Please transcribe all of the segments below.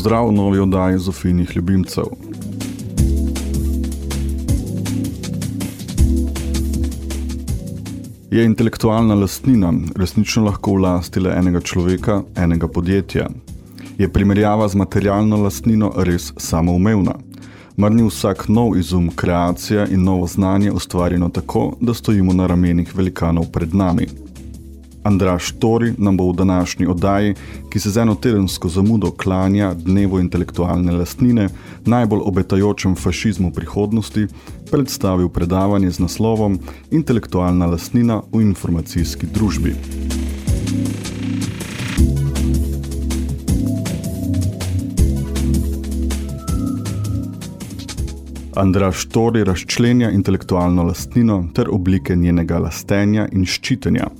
Pozdrav v novi oddaji Zofinih ljubimcev. Je intelektualna lastnina resnično lahko v lasti le enega človeka, enega podjetja? Je primerjava z materialno lastnino res samoumevna? Mar ni vsak nov izum, kreacija in novo znanje ustvarjeno tako, da stojimo na ramenih velikanov pred nami? Andraš Tori nam bo v današnji oddaji, ki se z eno tedensko zamudo klanja dnevo intelektualne lastnine, najbolj obetajočem fašizmu prihodnosti, predstavil predavanje z naslovom Intelektualna lastnina v informacijski družbi. Andraš Tori razčlenja intelektualno lastnino ter oblike njenega lastenja in ščitenja,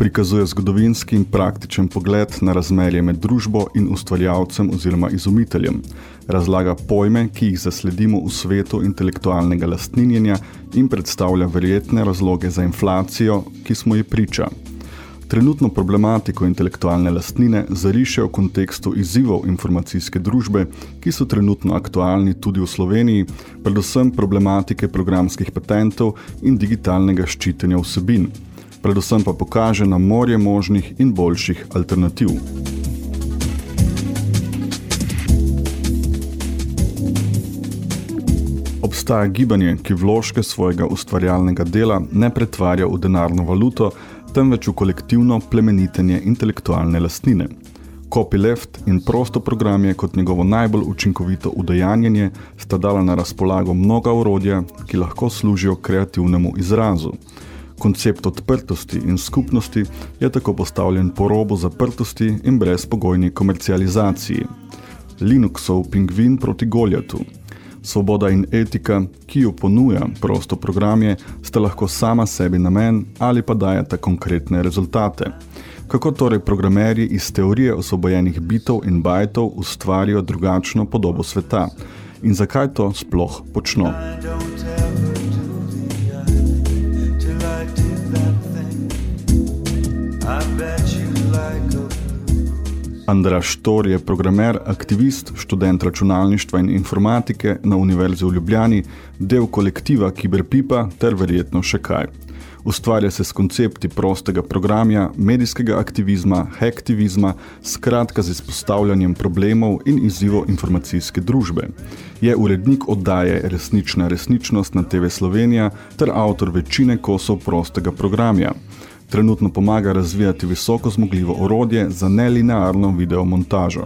prikazuje zgodovinski in praktičen pogled na razmerje med družbo in ustvarjalcem oziroma izumiteljem, razlaga pojme, ki jih zasledimo v svetu intelektualnega lastninjenja in predstavlja verjetne razloge za inflacijo, ki smo ji priča. Trenutno problematiko intelektualne lastnine zariše v kontekstu izzivov informacijske družbe, ki so trenutno aktualni tudi v Sloveniji, predvsem problematike programskih patentov in digitalnega ščitenja vsebin predvsem pa pokaže na morje možnih in boljših alternativ. Obstaja gibanje, ki vložke svojega ustvarjalnega dela ne pretvarja v denarno valuto, temveč v kolektivno plemenitenje intelektualne lastnine. Copyleft in prosto program je kot njegovo najbolj učinkovito udejanjenje sta dala na razpolago mnoga orodja, ki lahko služijo kreativnemu izrazu. Koncept odprtosti in skupnosti je tako postavljen po robu zaprtosti in brezpogojni komercializaciji. Linuxov pingvin proti Goljatu. Svoboda in etika, ki jo ponuja prosto programje, sta lahko sama sebi namen ali pa dajeta konkretne rezultate. Kako torej programerji iz teorije osvobojenih bitov in bajtov ustvarijo drugačno podobo sveta? In zakaj to sploh počno? Andraš Tor je programer, aktivist, študent računalništva in informatike na Univerzi v Ljubljani, del kolektiva Kiberpipa ter verjetno še kaj. Ustvarja se s koncepti prostega programja, medijskega aktivizma, hektivizma, skratka z izpostavljanjem problemov in izzivov informacijske družbe. Je urednik oddaje Resnična resničnost na TV Slovenija ter avtor večine kosov prostega programja trenutno pomaga razvijati visoko zmogljivo orodje za nelinearno videomontažo.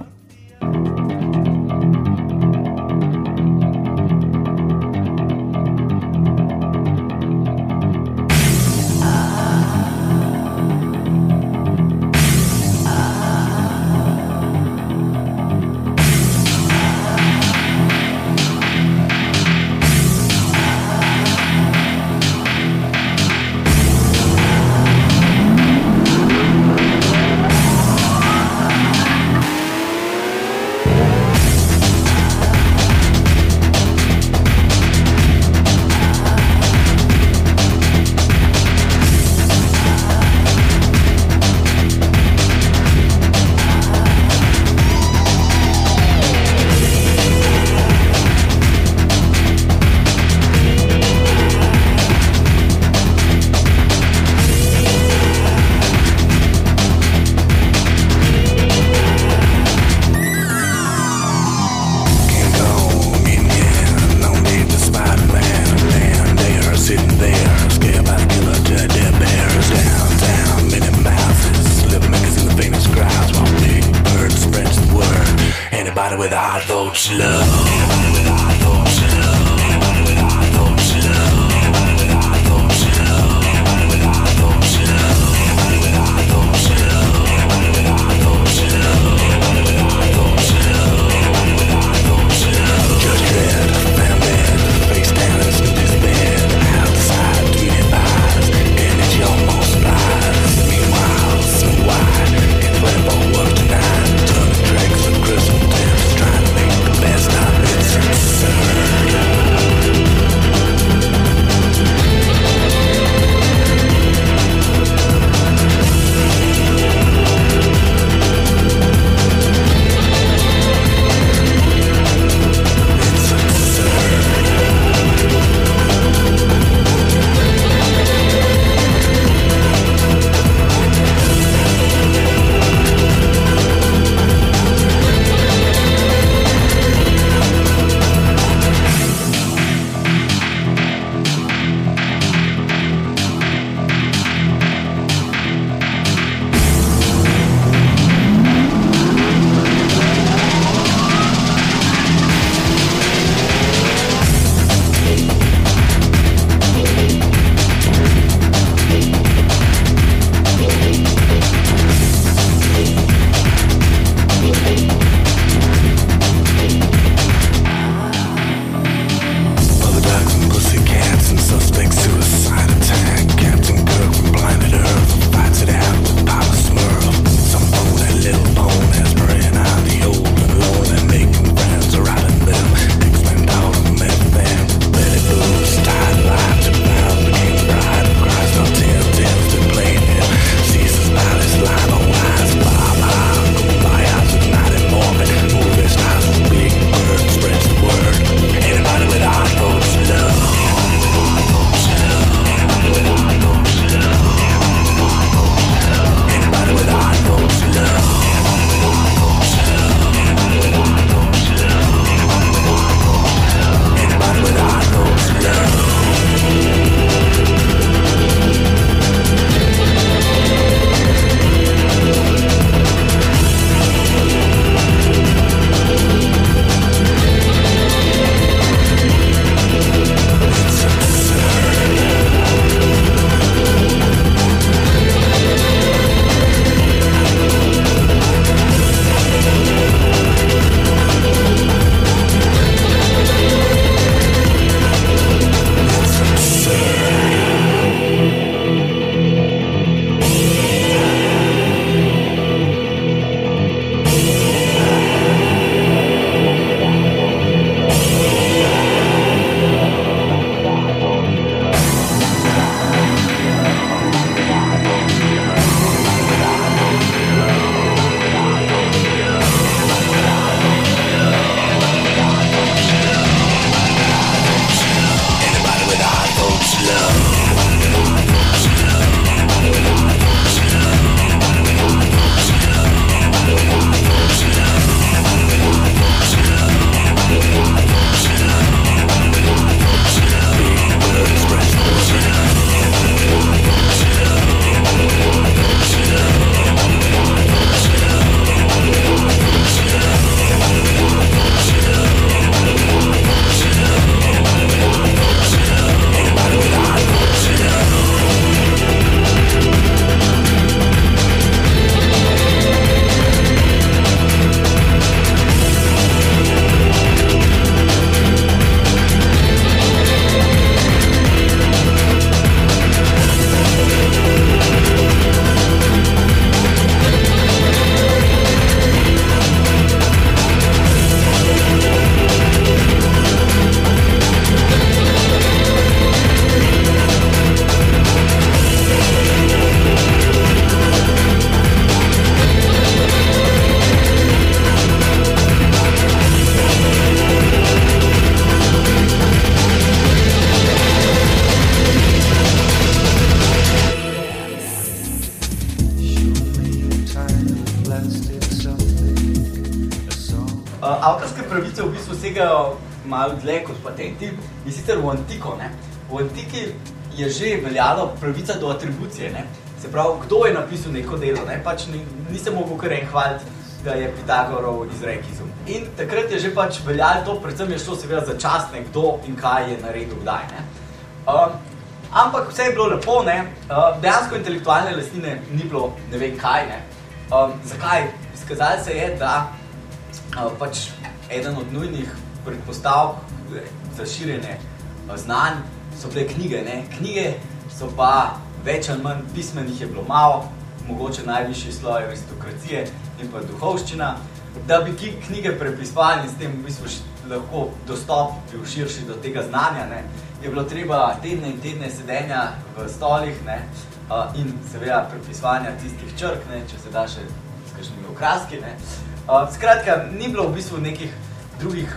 Veljalo pravica do atribucije. Ne? Se pravi, kdo je napisal neko delo, ne? pač ni, ni se mogel kar en hvaliti, da je Pitagorov izrek izum. In takrat je že pač veljalo to, predvsem je šlo seveda za častne, kdo in kaj je naredil kdaj. Ne? Um, ampak vse je bilo lepo, ne? Uh, dejansko intelektualne lastnine ni bilo ne vem kaj. Ne? Um, zakaj? Izkazali se je, da uh, pač eden od nujnih predpostavk za širjenje uh, znanj so bile knjige. Ne? Knjige so pa več ali manj pismenih je bilo malo, mogoče najvišji sloj aristokracije in pa duhovščina. Da bi knjige prepisovali in s tem v bistvu lahko dostop bil širši do tega znanja, ne? je bilo treba tedne in tedne sedenja v stolih ne? In seveda prepisovanja tistih črk, ne? če se da še s kakšnimi okraski. Ne? Skratka, ni bilo v bistvu nekih drugih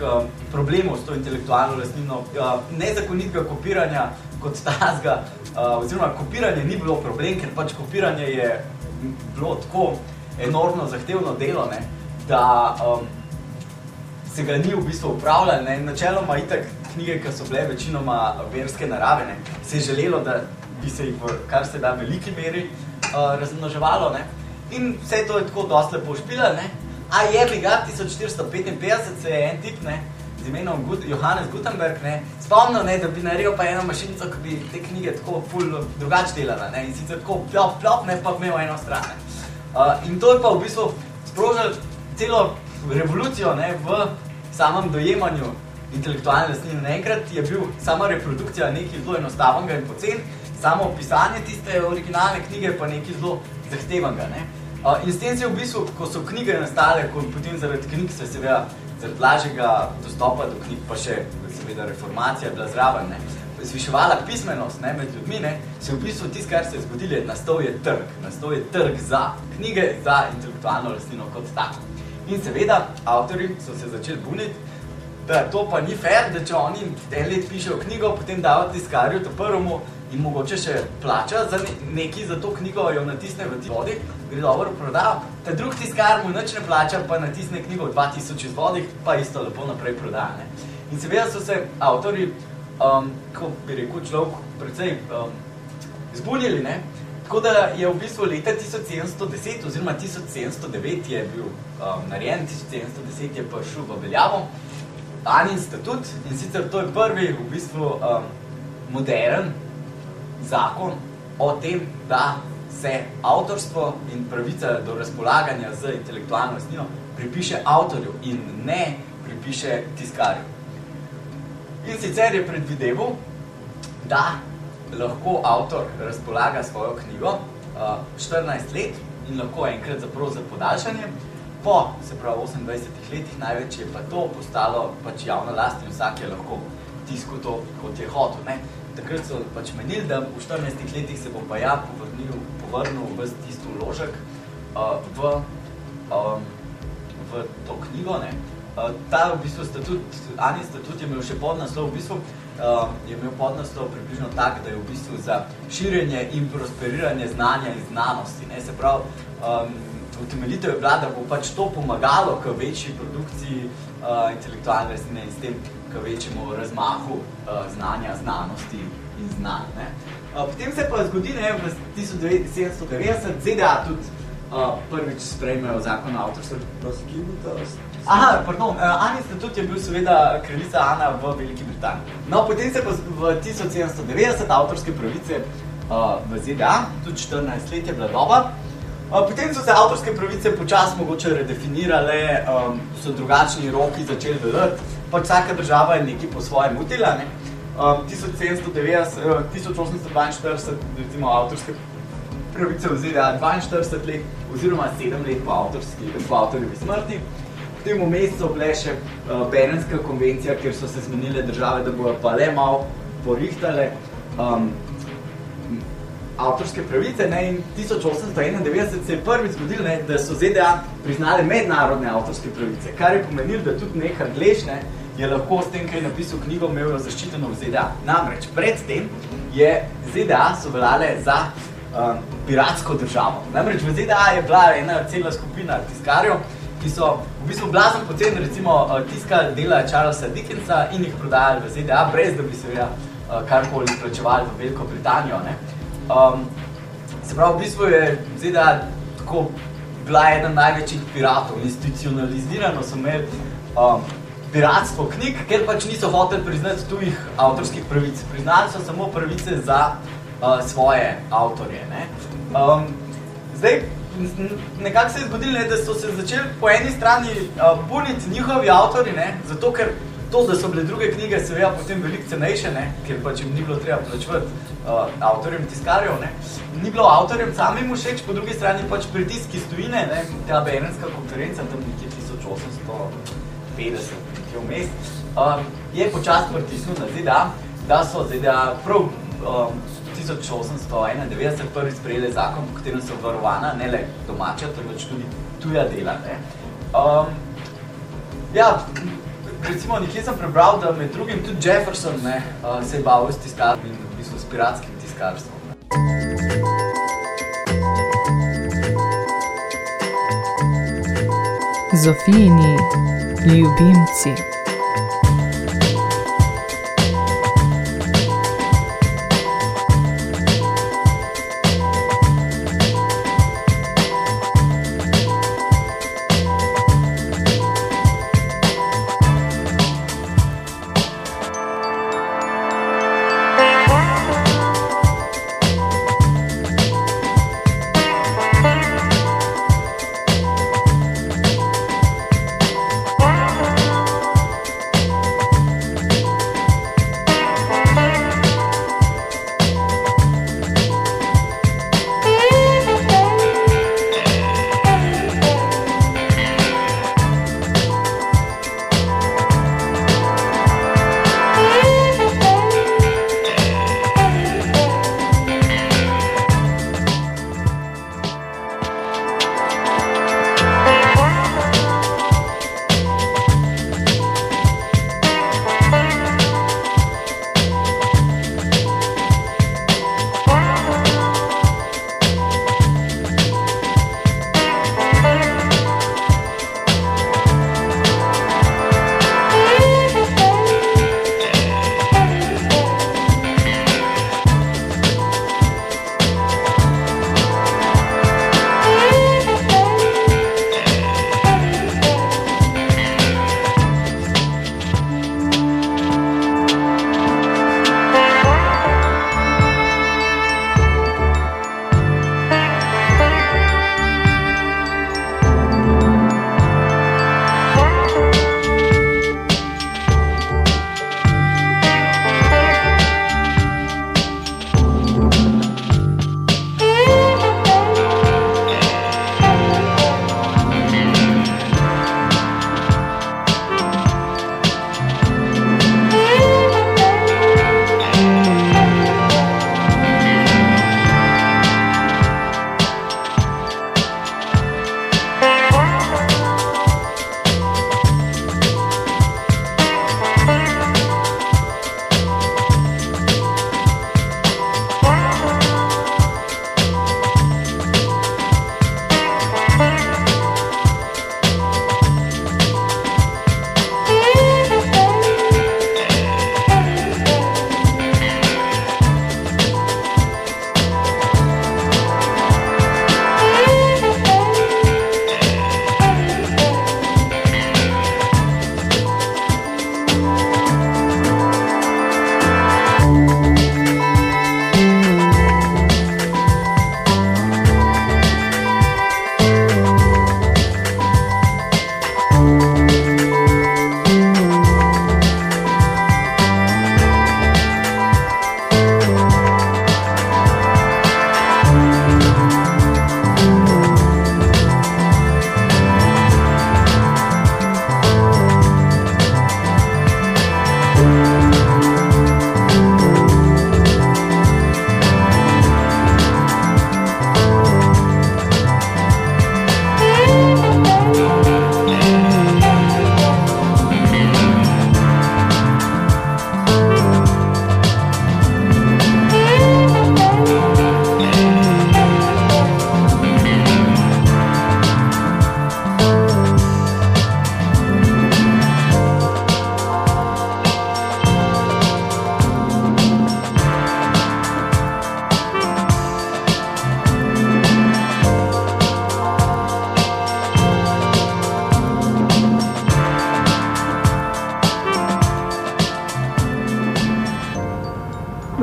problemov s to intelektualno lastnino, nezakonitega kopiranja kot tazga, uh, oziroma kopiranje ni bilo problem, ker pač kopiranje je bilo tako enormno zahtevno delo, ne, da um, se ga ni v bistvu upravljalo. Ne. Načeloma itak knjige, ki so bile večinoma verske narave, ne, se je želelo, da bi se jih v kar se da veliki meri uh, razmnoževalo. Ne. In vse to je tako dosti lepo špila, ne. A je bi ga 1455 se je en tip, ne, z imenom Gut, Johannes Gutenberg, ne, spomnil, ne, da bi naredil pa eno mašinico, ki bi te knjige tako ful drugače delala, ne, in sicer tako plop, plop, ne, pa imel eno stran, ne. Uh, in to je pa v bistvu sprožil celo revolucijo, ne, v samem dojemanju intelektualne lastnine. Naenkrat je bil sama reprodukcija nekaj zelo enostavnega in pocen, samo pisanje tiste originalne knjige pa nekaj zelo zahtevanega, ne. Uh, in s tem se v bistvu, ko so knjige nastale, ko potem zaradi knjig se seveda zaradi lažjega dostopa do knjig, pa še seveda reformacija bila zraven, ne, zviševala pismenost ne, med ljudmi, ne, se v bistvu tisto, kar se je zgodilo, je nastal je trg. Nastal je trg za knjige, za intelektualno lastnino kot tako. In seveda, avtori so se začeli buniti, da to pa ni fair, da če oni en let pišejo knjigo, potem dajo tiskarju to prvemu in mogoče še plača za nekaj za to knjigo, jo natisne v ti vodi, gre dobro prodajo, ta drug tiskar mu nič ne plača, pa natisne knjigo v 2000 izvodih, pa isto lepo naprej prodaja. Ne. In seveda so se avtori, um, ko bi rekel človek, precej um, zbunili, ne. Tako da je v bistvu leta 1710 oziroma 1709 je bil um, narejen, 1710 je pa šel v veljavo, Anin statut in sicer to je prvi v bistvu um, modern zakon o tem, da se avtorstvo in pravica do razpolaganja z intelektualno lastnino pripiše avtorju in ne pripiše tiskarju. In sicer je predvideval, da lahko avtor razpolaga svojo knjigo uh, 14 let in lahko enkrat zapravo za podaljšanje. Po, se pravi, 28 letih največ je pa to postalo pač javna last in vsak je lahko tiskal to, kot je hotel. Ne? Takrat so pač menili, da v 14 letih se bom pa ja povrnil, povrnil v tisto vložek uh, v, um, v to knjigo. Ne. Uh, ta v bistvu statut, Ani statut je imel še podnaslov, v bistvu uh, je imel podnaslov približno tak, da je v bistvu za širjenje in prosperiranje znanja in znanosti. Ne. Se pravi, um, utemeljitev je bila, da bo pač to pomagalo k večji produkciji uh, intelektualne resnine in s tem k večjemu razmahu uh, znanja, znanosti in znanj. Ne. Uh, potem se pa zgodi, ne, v 1790 ZDA tudi uh, prvič sprejmejo zakon o avtorstvu. Aha, pardon, uh, Ani statut je bil seveda kraljica Ana v Veliki Britaniji. No, potem se pa v 1790 avtorske pravice uh, v ZDA, tudi 14 let je bila doba, Potem so se avtorske pravice počasi mogoče redefinirale, um, so drugačni roki začeli veljati, pač vsaka država je nekaj po svojem utila. Ne? Um, 1790, 1842, recimo avtorske pravice v ZDA 42 let, oziroma 7 let po, avtorski, po avtorjevi smrti. Potem vmes so bile še uh, Berenska konvencija, kjer so se zmenile države, da bojo pa le malo porihtale. Um, avtorske pravice ne, in 1891 se je prvi zgodil, ne, da so ZDA priznali mednarodne avtorske pravice, kar je pomenilo, da tudi nek Anglež ne, je lahko s tem, kaj je napisal knjigo, imel jo zaščiteno v ZDA. Namreč, pred tem je ZDA so veljale za um, piratsko državo. Namreč v ZDA je bila ena cela skupina tiskarjev, ki so v bistvu blazno poceni recimo uh, tiskali dela Charlesa Dickensa in jih prodajali v ZDA, brez da bi se ja, uh, karkoli plačevali v Veliko Britanijo. Ne? Um, se pravi, v bistvu je ZDA tako bila ena največjih piratov, institucionalizirano so imeli um, piratstvo knjig, ker pač niso hoteli priznati tujih avtorskih pravic. Priznali so samo pravice za uh, svoje avtorje. Ne? Um, zdaj, nekako se je zgodilo, ne, da so se začeli po eni strani uh, puniti njihovi avtori, ne, zato ker to, da so bile druge knjige, seveda potem veliko cenejše, ne, ker pač jim ni bilo treba plačevati uh, avtorjem tiskarjev, ne, ni bilo avtorjem samim všeč, po drugi strani pač pritisk iz tujine, ne, ta Berenska konferenca, tam nekje 1850, nekje vmes, um, je počas pritisnil na ZDA, da so ZDA prav um, 1891 prvi sprejeli zakon, v katerem so varovana ne le domača, temveč tudi tuja dela. Ne. Um, ja, recimo, nekje sem prebral, da med drugim tudi Jefferson ne, uh, se je bavil s tiskarstvom in v bistvu s piratskim tiskarstvom. Zofijini ljubimci.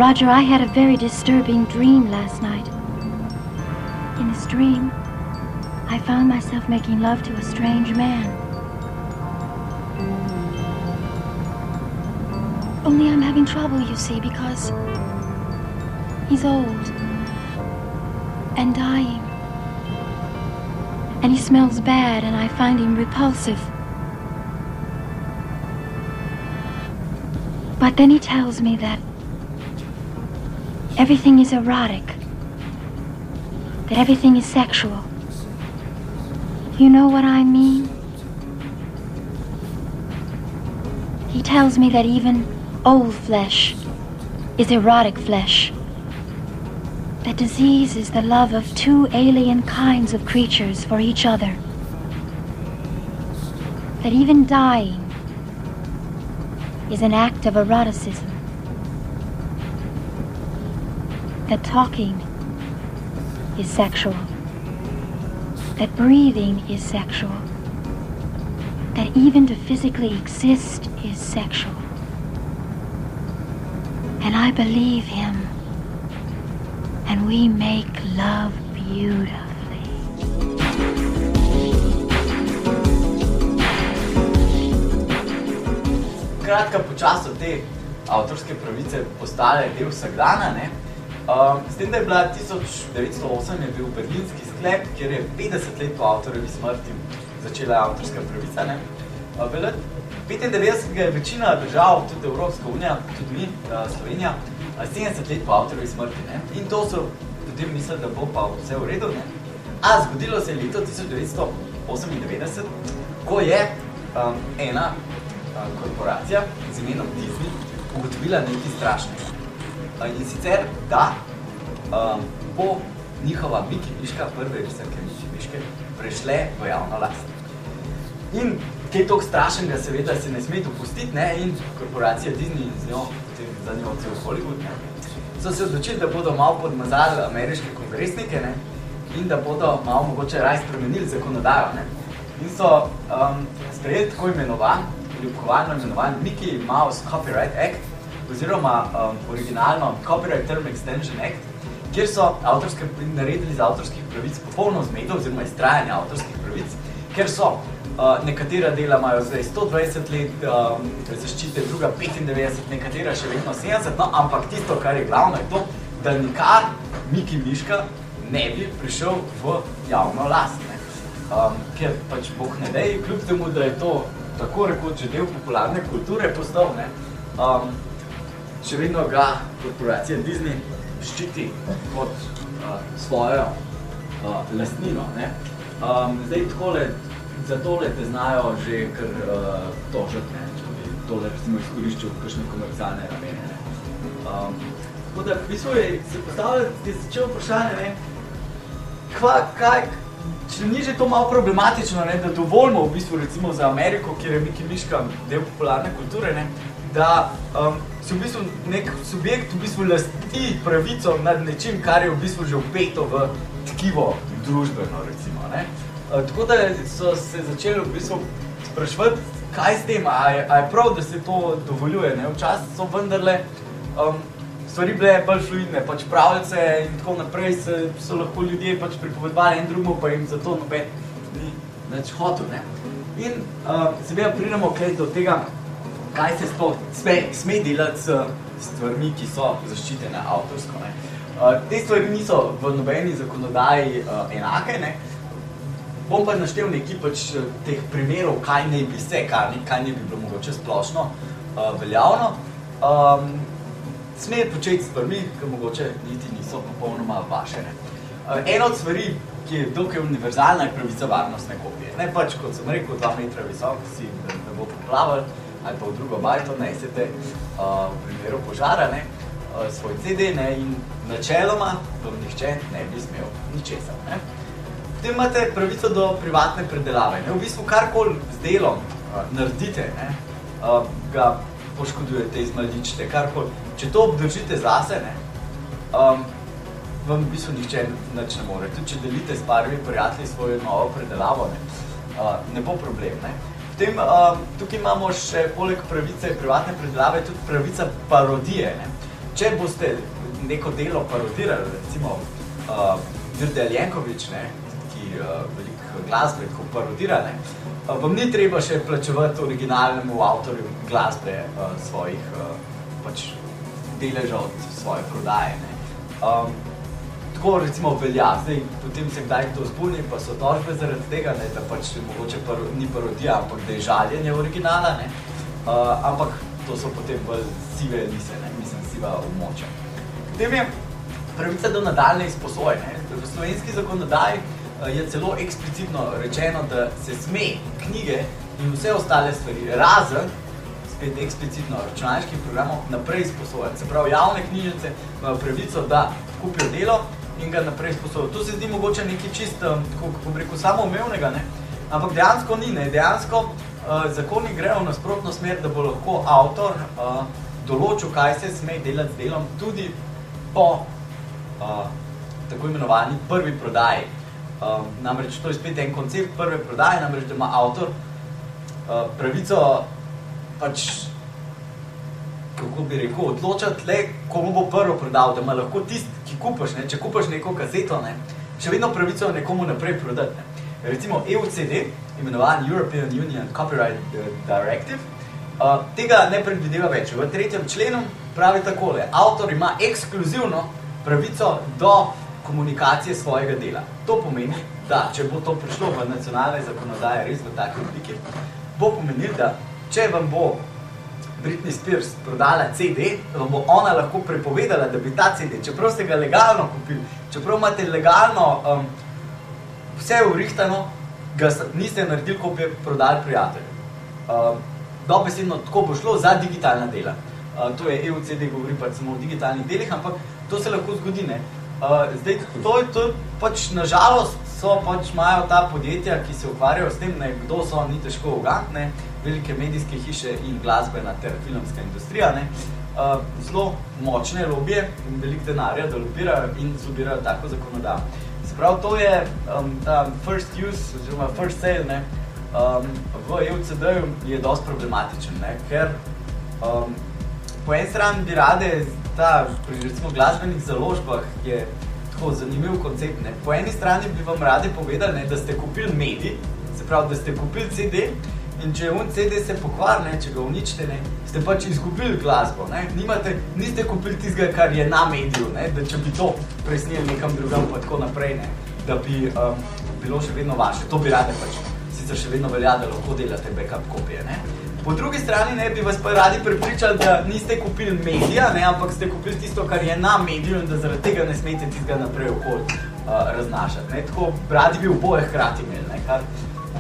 Roger, I had a very disturbing dream last night. In this dream, I found myself making love to a strange man. Only I'm having trouble, you see, because he's old and dying. And he smells bad, and I find him repulsive. But then he tells me that everything is erotic, that everything is sexual. You know what I mean? He tells me that even old flesh is erotic flesh. That disease is the love of two alien kinds of creatures for each other. That even dying is an act of eroticism. That talking is sexual. That breathing is sexual. That even to physically exist is sexual. And I believe him. And we make love beautifully. Kratka, počasno te avtorske pravice postale del vsakdana, ne? Um, s tem, da je bila 1908 je bil berlinski sklep, kjer je 50 let po avtorjevi smrti začela avtorska pravica. Ne? Uh, v 95 je večina držav, tudi Evropska unija, tudi mi, uh, Slovenija, 70 let po avtorjevi smrti. Ne? In to so potem mislili, da bo pa vse v redu. Ne? A zgodilo se je leto 1998, ko je um, ena um, korporacija z imenom Disney ugotovila nekaj strašnega. In sicer, da um, bo njihova Miki Miška, prve risanke Miki Miške, prešle v javno last. In kaj toliko strašnega, seveda, se ne sme dopustiti, ne? in korporacija Disney z njo, potem za njo cel Hollywood, ne? so se odločili, da bodo malo podmazali ameriške kongresnike ne? in da bodo malo mogoče raj spremenili zakonodajo. Ne? In so um, sprejeli tako imenovan, ljubkovalno imenovan Mickey Mouse Copyright Act, oziroma um, originalno Copyright Term Extension Act, kjer so avtorske, naredili z avtorskih pravic popolno zmedo, oziroma iztrajanje avtorskih pravic, ker so uh, nekatera dela imajo zdaj 120 let um, zaščite, druga 95, nekatera še vedno 70, no, ampak tisto, kar je glavno, je to, da nikar Miki Miška ne bi prišel v javno last. Ne. Um, ker pač Bog ne dej, kljub temu, da je to tako rekoč že del popularne kulture postal, ne, um, še vedno ga korporacija Disney ščiti kot uh, svojo uh, lastnino. Ne? Um, zdaj takole, za tole te znajo že kar uh, tožiti, ne? če bi tole recimo izkoriščil kakšne komercialne namene. Ne? Um, tako da v bistvu je se postavljati, je začel vprašanje, ne? Kva, kaj, če ni že to malo problematično, ne? da dovoljmo v bistvu recimo za Ameriko, kjer je Miki Miška del popularne kulture, ne? da um, si v bistvu nek subjekt v bistvu lasti pravico nad nečim, kar je v bistvu že upeto v tkivo družbeno, recimo, ne. Uh, tako da so se začeli v bistvu spraševati, kaj s tem, a je, a je prav, da se to dovoljuje, ne. Včasih so vendarle um, stvari bile bolj fluidne, pač pravljice in tako naprej se, so lahko ljudje pač pripovedovali en drugemu, pa jim zato noben ni več hotel, ne. In uh, seveda pridemo kaj do tega, kaj se sploh sme, sme delati s stvarmi, ki so zaščitene avtorsko. Ne. Uh, te stvari niso v nobeni zakonodaji uh, enake. Ne. Bom pa naštel nekaj pač teh primerov, kaj ne bi se, kaj, kaj ne bi bilo mogoče splošno uh, veljavno. Um, sme početi stvarmi, ki mogoče niti niso popolnoma vaše. Ne. Uh, ena od stvari, ki je dokaj univerzalna, je pravica varnostne kopije. Ne pač, kot sem rekel, dva metra visok, si ne bo poplaval, ali pa v drugo bajto nesete uh, v primeru požara ne, uh, svoj CD ne, in načeloma vam nihče ne bi smel ničesar. Ne. Potem imate pravico do privatne predelave. Ne. V bistvu karkoli z delom uh, naredite, ne, uh, ga poškodujete, izmaličite, karkoli. Če to obdržite zase, ne, um, vam v bistvu nihče nič ne more. Tudi če delite s parimi prijatelji svojo novo predelavo, ne, uh, ne bo problem. Ne. Potem um, tukaj imamo še poleg pravice privatne predelave tudi pravica parodije. Ne? če boste neko delo parodirali, recimo uh, Virde Aljenkovič, ne, ki uh, veliko glasbe tako parodira, ne, uh, vam ni treba še plačevati originalnemu avtorju glasbe uh, svojih uh, pač deleža od svoje prodaje. Ne. Um, tako recimo velja, zdaj potem se kdaj kdo zbuni, pa so tožbe zaradi tega, ne, da pač mogoče paro, ni parodija, ampak da je žaljenje originala, ne, uh, ampak to so potem bolj sive lise, ne, mislim, siva območja. Potem je pravica do nadaljne izposoje. Ne? V slovenski zakonodaji eh, je celo eksplicitno rečeno, da se sme knjige in vse ostale stvari, razen spet eksplicitno računalniškim programom, naprej izposojati. Se pravi, javne knjižnice imajo pravico, da kupijo delo in ga naprej izposojajo. To se zdi mogoče nekaj čist, eh, tako kako bi rekel, samoumevnega, ne? ampak dejansko ni. Ne? Dejansko uh, zakoni grejo v nasprotno smer, da bo lahko avtor uh, določil, kaj se sme delati z delom, tudi po uh, tako imenovani prvi prodaji. Uh, namreč to je spet en koncept prve prodaje, namreč da ima avtor uh, pravico pač, kako bi rekel, odločati le, komu bo prvo prodal, da ima lahko tisti, ki kupaš, ne? če kupaš neko kazeto, ne? še vedno pravico nekomu naprej prodati. Ne? Recimo EUCD, imenovan European Union Copyright Directive, uh, tega ne predvideva več. V tretjem členu pravi takole, avtor ima ekskluzivno pravico do komunikacije svojega dela. To pomeni, da če bo to prišlo v nacionalne zakonodaje res v taki obliki, bo pomenil, da če vam bo Britney Spears prodala CD, vam bo ona lahko prepovedala, da bi ta CD, čeprav ste ga legalno kupili, čeprav imate legalno um, vse urihtano, ga niste naredili, ko bi prodali prijatelj. Um, dobesedno tako bo šlo za digitalna dela. Uh, to je EUCD, govori pa samo o digitalnih delih, ampak to se lahko zgodi. Ne? Uh, zdaj, to je to, pač nažalost, so pač imajo ta podjetja, ki se ukvarjajo s tem, ne, kdo so, ni težko ugantne, velike medijske hiše in glasbena ter filmska industrija, ne, uh, zelo močne lobije in veliko denarja, da lobirajo in zlobirajo tako zakonodajo. Sprav to je um, ta first use, oziroma first sale, ne, um, v EUCD-ju je dosti problematičen, ne, ker um, po eni strani bi rade ta, pri recimo glasbenih založbah je tako zanimiv koncept. Ne? Po eni strani bi vam radi povedali, ne, da ste kupili medij, se pravi, da ste kupili CD in če un CD se pokvar, ne, če ga uničite, ne, ste pač izgubili glasbo. Ne? Nimate, niste kupili tistega, kar je na mediju, ne? da če bi to presnili nekam drugam pa tako naprej, ne? da bi um, bilo še vedno vaše. To bi rade pač, sicer še vedno velja, da lahko delate backup kopije. Ne? Po drugi strani ne bi vas pa radi prepričali, da niste kupili medija, ne, ampak ste kupili tisto, kar je na mediju in da zaradi tega ne smete tistega naprej okoli uh, raznašati. Ne. Tako radi bi oboje hkrati imeli, ne, kar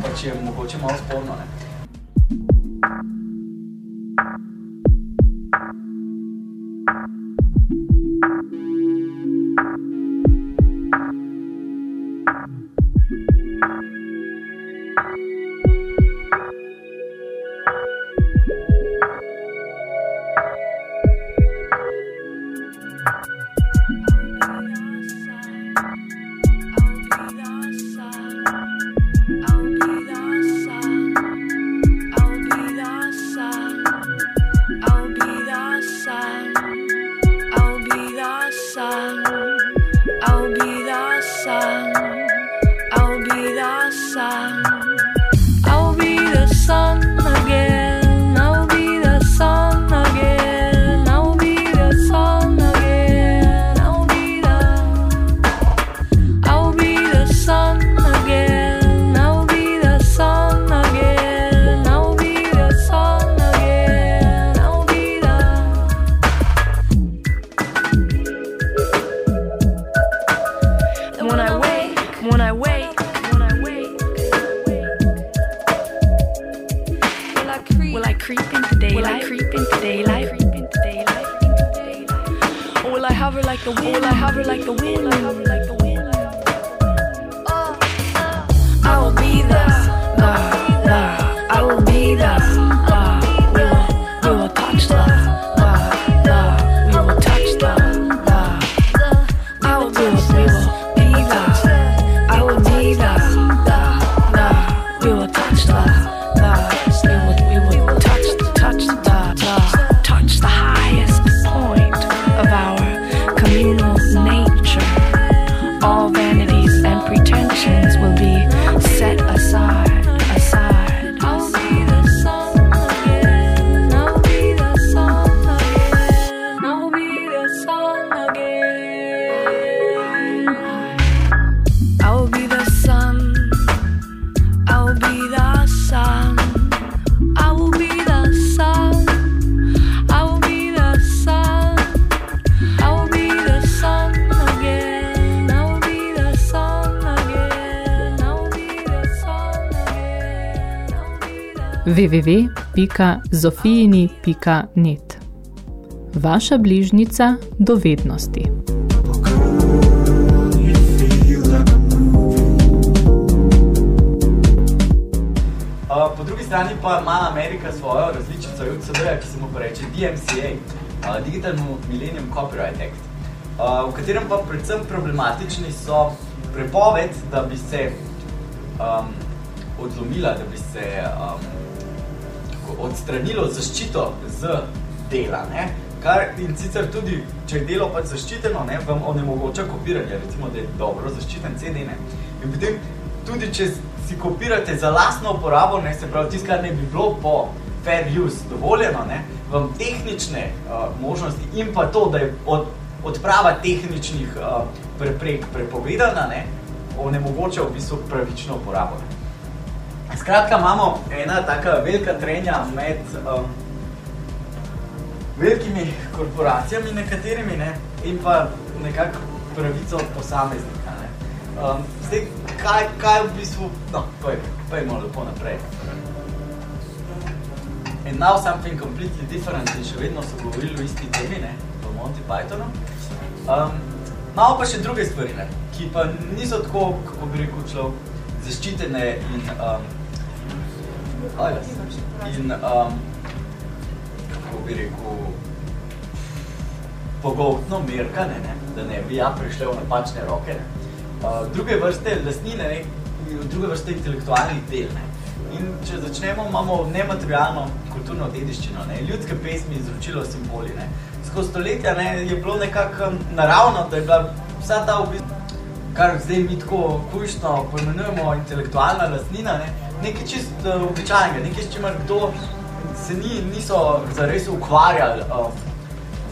pač je mogoče malo sporno. Ne. www.zofijini.net Vaša bližnica dovednosti. Uh, po drugi strani pa ima Amerika svojo različico UCD, ki se mu pa reče DMCA, uh, Digital Millennium Copyright Act, uh, v katerem pa predvsem problematični so prepoved, da bi se um, odlomila, da bi se um, odstranilo zaščito z dela. Ne? Kar in sicer tudi, če je delo pač zaščiteno, ne, vam onemogoča kopiranje, recimo, da je dobro zaščiten CD. Ne? In potem tudi, če si kopirate za lastno uporabo, ne, se pravi, tisto, kar ne bi bilo po fair use dovoljeno, ne, vam tehnične uh, možnosti in pa to, da je od, odprava tehničnih uh, preprek prepovedana, ne, onemogoča v bistvu pravično uporabo. Ne. Skratka, imamo ena taka velika trenja med um, velikimi korporacijami nekaterimi ne, in pa nekako pravico posameznika. Ne. Um, zdaj, kaj, kaj v bistvu, no, pojmo lepo naprej. And now something completely different in še vedno so govorili o isti temi, ne, v Monty Pythonu. Um, malo pa še druge stvari, ne, ki pa niso tako, kako bi rekel človek, zaščitene in um, In, um, kako bi rekel, pogoltno merkane, ne? da ne bi ja prišle v napačne roke. Ne? Uh, druge vrste lastnine, ne? druge vrste intelektualnih del. Ne? In če začnemo, imamo nematerialno kulturno dediščino, ne? ljudske pesmi, izročilo simboli. Ne? Skozi stoletja ne, je bilo nekako naravno, da je bila vsa ta v bistvu, kar zdaj mi tako kujšno pojmenujemo intelektualna lastnina, ne? Nekaj čist uh, običajnega, nekaj, s čimer kdo se ni, niso zares ukvarjali uh,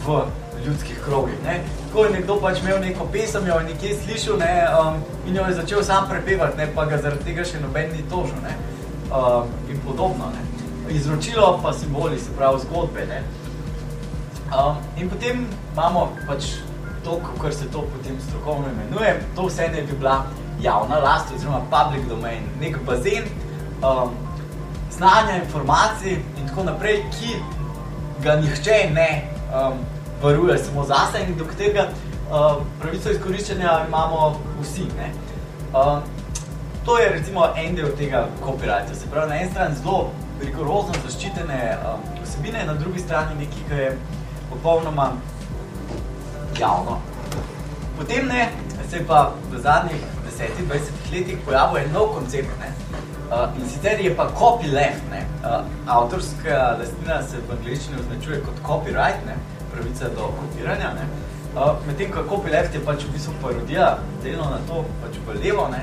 v ljudskih krogih. Ne. Tako je nekdo pač imel neko pesem, jo je nekje slišal ne, um, in jo je začel sam prepevati, ne, pa ga zaradi tega še noben ni tožil ne, um, in podobno. Ne. Izročilo pa simboli, se pravi zgodbe. Ne. Um, in potem imamo pač to, kar se to potem strokovno imenuje, to vse ne bi bila javna last oziroma public domain, nek bazen, um, znanja, informacij in tako naprej, ki ga nihče ne um, varuje samo zase in do tega um, pravico izkoriščanja imamo vsi. Um, to je recimo en del tega copyrighta, se pravi na eni strani zelo rigorozno zaščitene um, osebine, na drugi strani nekaj, ki je popolnoma javno. Potem ne, se je pa v zadnjih 10-20 letih pojavil en nov koncept, ne? Uh, in sicer je pa copyleft, ne. Uh, avtorska lastnina se v angliščini označuje kot copyright, ne, pravica do kopiranja, ne. Uh, medtem ko copyleft je pač v bistvu parodija delno na to, pač v levo, ne.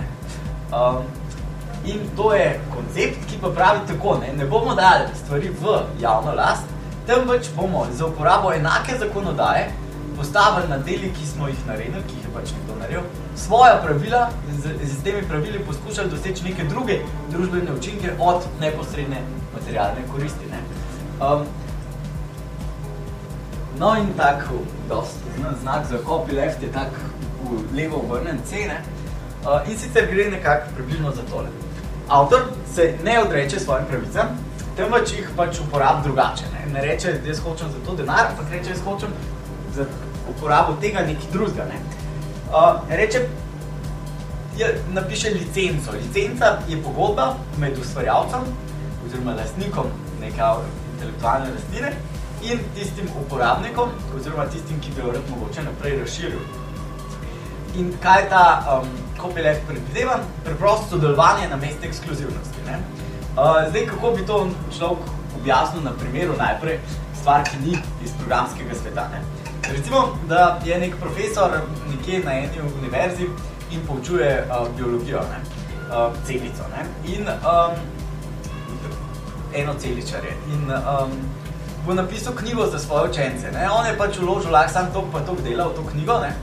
Um, in to je koncept, ki pa pravi tako, ne, ne bomo dali stvari v javno last, temveč bomo za uporabo enake zakonodaje postavili na deli, ki smo jih naredili, ki jih je pač nekdo naredil, svoja pravila in z, z temi pravili poskušali doseči neke druge družbene učinke od neposredne materialne koristi. Ne? Um, no in tak, dost znan znak za copyleft je tak v levo obrnen C, ne? Uh, in sicer gre nekako približno za tole. Avtor se ne odreče svojim pravicam, temveč jih pač uporab drugače. Ne, ne reče, da jaz hočem za to denar, ampak reče, jaz hočem za uporabo tega nekaj drugega. Ne. Reče, je, napiše licenco. Licenca je pogodba med ustvarjalcem oziroma lastnikom neke intelektualne rastline in tistim uporabnikom oziroma tistim, ki bi jo rad mogoče naprej razširil. In kaj ta um, copyleft predvideva? Preprosto sodelovanje na mesto ekskluzivnosti. Ne? Uh, zdaj, kako bi to človek objasnil na primeru najprej stvar, ki ni iz programskega sveta. Ne? Recimo, da je nek profesor nekje na eni univerzi in poučuje uh, biologijo, ne? Uh, celico. Ne? In um, eno celičarje. In um, bo napisal knjigo za svoje učence. Ne? On je pač vložil lahko sam tok pa tok dela v to knjigo. Ne?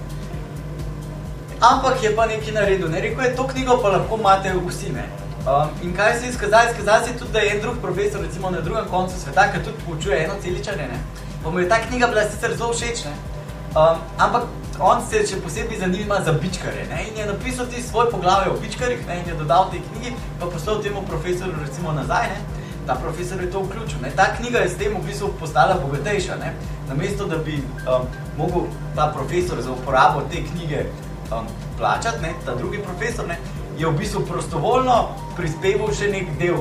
Ampak je pa nekaj naredil. Ne? Rekel je, to knjigo pa lahko imate vsi. Ne? Um, in kaj se je izkazalo? Izkazalo se je tudi, da je en drug profesor, recimo na drugem koncu sveta, ki tudi poučuje eno celičarje. Ne? Pa mu je ta knjiga bila sicer zelo všeč, um, ampak on se še posebej zanima za bičkare ne? in je napisal ti svoj poglavje o bičkarih ne? in je dodal tej knjigi, pa poslal temu profesoru recimo nazaj. Ne? ta profesor je to vključil. Ne? Ta knjiga je s tem v bistvu postala bogatejša. Ne? Namesto, da bi um, mogel ta profesor za uporabo te knjige um, plačati, ne? ta drugi profesor, ne? je v bistvu prostovoljno prispeval še nek del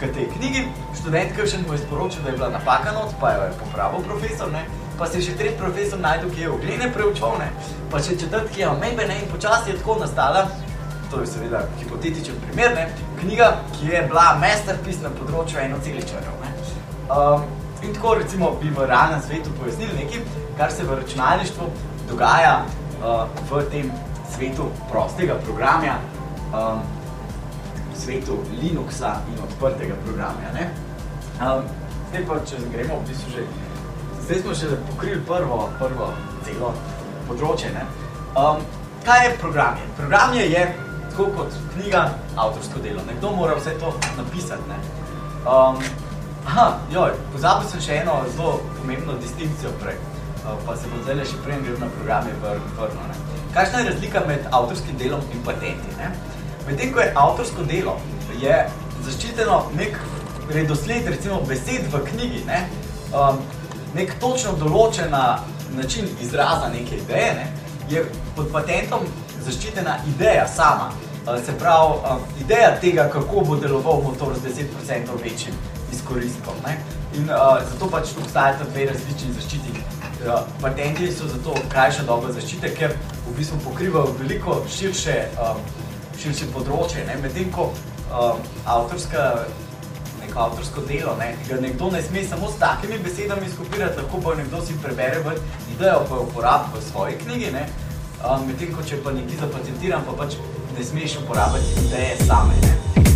k tej knjigi. Študent, ki še mu je sporočil, da je bila napaka not, pa jo je popravil profesor, ne? pa se je še tretji profesor najdel, ki je oglene preučal, ne? pa še četrt, ki je omembe ne? in počasi je tako nastala, to je seveda hipotetičen primer, ne? knjiga, ki je bila masterpiece na področju enoceličarjev. Um, in tako recimo bi v realnem svetu pojasnili nekaj, kar se v računalništvu dogaja uh, v tem svetu prostega programa, um, svetu Linuxa in odprtega programa. Ne? Um, zdaj pa, če gremo v bistvu že, zdaj smo še pokrili prvo, prvo celo področje. Ne? Um, kaj je program? Program je, tako kot knjiga, avtorsko delo. Nekdo mora vse to napisati. Ne? Um, aha, joj, pozabil sem še eno zelo pomembno distinkcijo prej, uh, pa se bom zdaj še prej grem na programe vrno. Kakšna je razlika med avtorskim delom in patenti? Ne? Medtem ko je avtorsko delo, je zaščiteno nek redosled, recimo besed v knjigi, ne? Um, nek točno določena način izraza neke ideje, ne? je pod patentom zaščitena ideja sama. Uh, se pravi, um, ideja tega, kako bo deloval motor z 10% večjim izkoristkom. Ne? In uh, zato pač obstajata dve različni zaščiti. Uh, patenti so zato krajša doba zaščite, ker v bistvu pokrivajo veliko širše um, širše področje. Medtem ko um, avtorska, neko avtorsko delo, ne, ga nekdo ne sme samo s takimi besedami skopirati, lahko pa nekdo si prebere v idejo, pa jo uporabi v svoji knjigi. Ne. Um, Medtem ko če pa nekaj zapatentiram, pa pač ne smeš uporabljati ideje same. Ne.